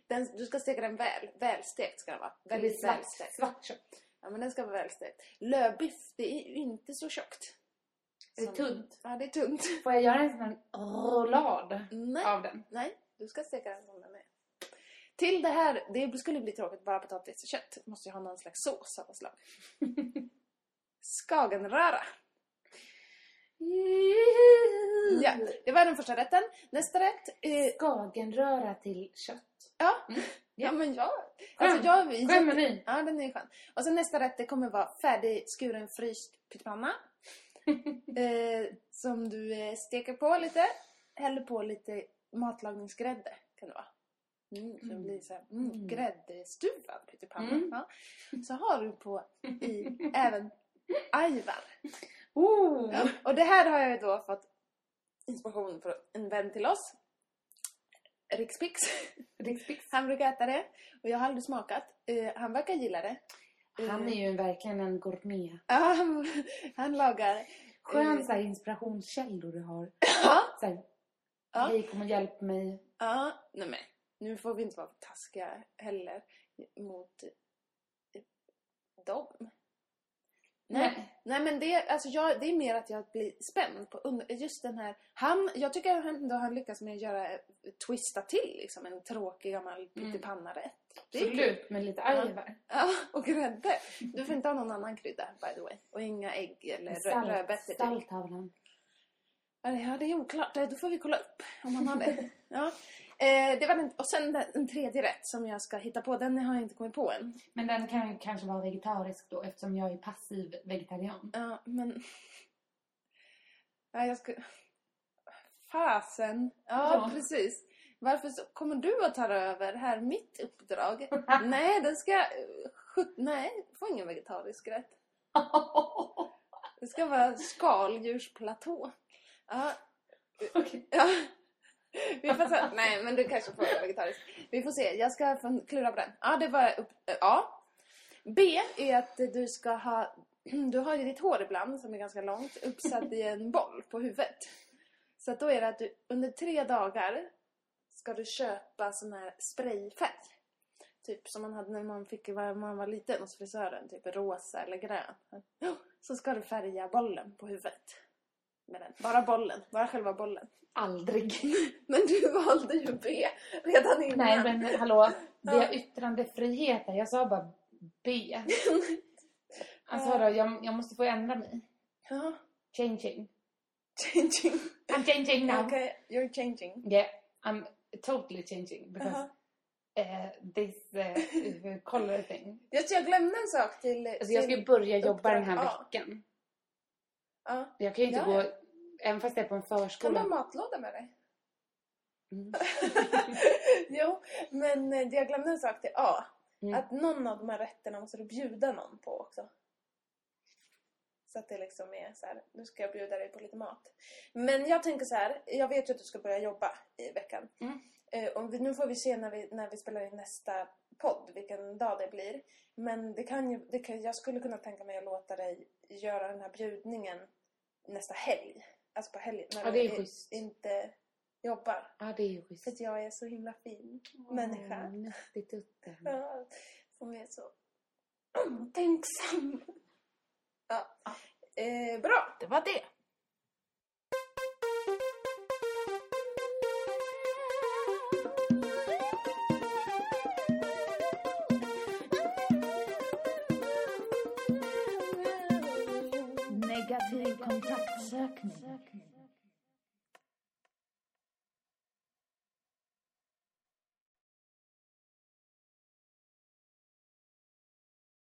den, du ska steka den väl. Välstekt ska den vara. Väldigt välstekt. svart kött. Ja, men den ska vara välstekt. Lövbiff, det är ju inte så tjockt. Det är Som- tunt. Ja, det är tunt. Får jag göra en sån här roulad Nej. av den? Nej, du ska steka den som den är. Till det här, det skulle bli tråkigt bara potatis och kött. Måste ju ha någon slags sås av något slag. *laughs* Skagenröra. Ja, det var den första rätten. Nästa rätt är... Skagenröra till kött. Ja, Mm. Ja men ja. Skön. Alltså jag Skön meny. Ja, den är skön. Och sen nästa rätt, det kommer vara färdigskuren fryst pyttipanna. *laughs* eh, som du eh, steker på lite. Häller på lite matlagningsgrädde, kan det vara. Mm, så det Mm. blir så här, mm, Mm. gräddstuvad pyttipanna. Mm. Ja. Så har du på i *laughs* även ajvar. Oh. Ja. Och det här har jag då fått inspiration från en vän till oss. Rikspix. *laughs* Rikspix. Han brukar äta det. Och jag har aldrig smakat. Eh, han verkar gilla det. Han är ju verkligen en gourmet. Ja, han, han lagar... Skön Eh. så här, inspirationskällor du har. Ja, Så här, Ja. Hej, kom och hjälp mig. ja, nej men. Nu får vi inte vara taskiga heller mot dem. Nej. Nej. Men det, alltså jag, det är mer att jag blir spänd på just den här... Han, jag tycker att han lyckats med att göra, eh, twista till liksom en tråkig gammal pyttipannarätt. Det är kul. Absolut, med lite ajvar. Ja, och grädde. Du får inte ha någon annan krydda by the way. Och inga ägg eller Salt, rödbetor. salthavlan. Ja, det- är oklart. Då får vi kolla upp om man har det. *laughs* Ja. Eh, det var den, och sen den, tredje rätt som jag ska hitta på. Den har jag inte kommit på än. Men den kan ju kanske vara vegetarisk då eftersom jag är passiv vegetarian. Ja, men... Ja, jag ska... Fasen. Ja, Ja. precis. Varför så kommer du att ta över här mitt uppdrag? *laughs* Nej, den ska... Nej, får ingen vegetarisk rätt. *laughs* Det ska vara skaldjursplatå. Ja. Ja. *laughs* Vi får se. Nej, men du kanske får vegetarisk. Vi får se. Jag ska klura på den. Ja, det var upp, eh, A. B är att du ska ha... *clears throat* Du har ju ditt hår ibland som är ganska långt uppsatt i en boll på huvudet. Så att då är det att du under tre dagar ska du köpa sån här sprayfärg. Typ som man hade när man fick när man var liten hos frisören. Typ rosa eller grön. *gasps* Så ska du färga bollen på huvudet. Med den. Bara bollen. Bara själva bollen. Aldrig. *laughs* Men du valde ju B redan innan. Nej men hallå, vi har yttrandefrihet här. Jag sa bara B. *laughs* Alltså vadå, jag, jag måste få ändra mig. Ja. Changing. Changing. I'm changing now. Okay, you're changing. Yeah, I'm totally changing because Jaha. uh, this uh, *laughs* color thing. Just jag glömde en sak till... Alltså jag ska ju börja jobba uppdrag. den här veckan. Ja. Jag kan ju inte Ja, gå, ja. även fast det är på en Kan du ha förskola. matlåda med dig? Mm. *laughs* jo, men eh, jag glömde en sak till A. Mm. Att någon av de här rätterna måste du bjuda någon på också. Så att det liksom är så här, nu ska jag bjuda dig på lite mat. Men jag tänker så här, jag vet ju att du ska börja jobba i veckan. Mm. Eh, och nu får vi se när vi, när vi spelar in nästa podd, vilken dag det blir. Men det kan ju, det kan, jag skulle kunna tänka mig att låta dig göra den här bjudningen nästa helg. Alltså på helgen, när Ja, det är schysst. inte jobbar. Ja, det är ju schysst. För att jag är så himla fin människa. Åh, Nättitutten. *laughs* Ja, som är så omtänksam. Ja. Eh, bra. Det var det.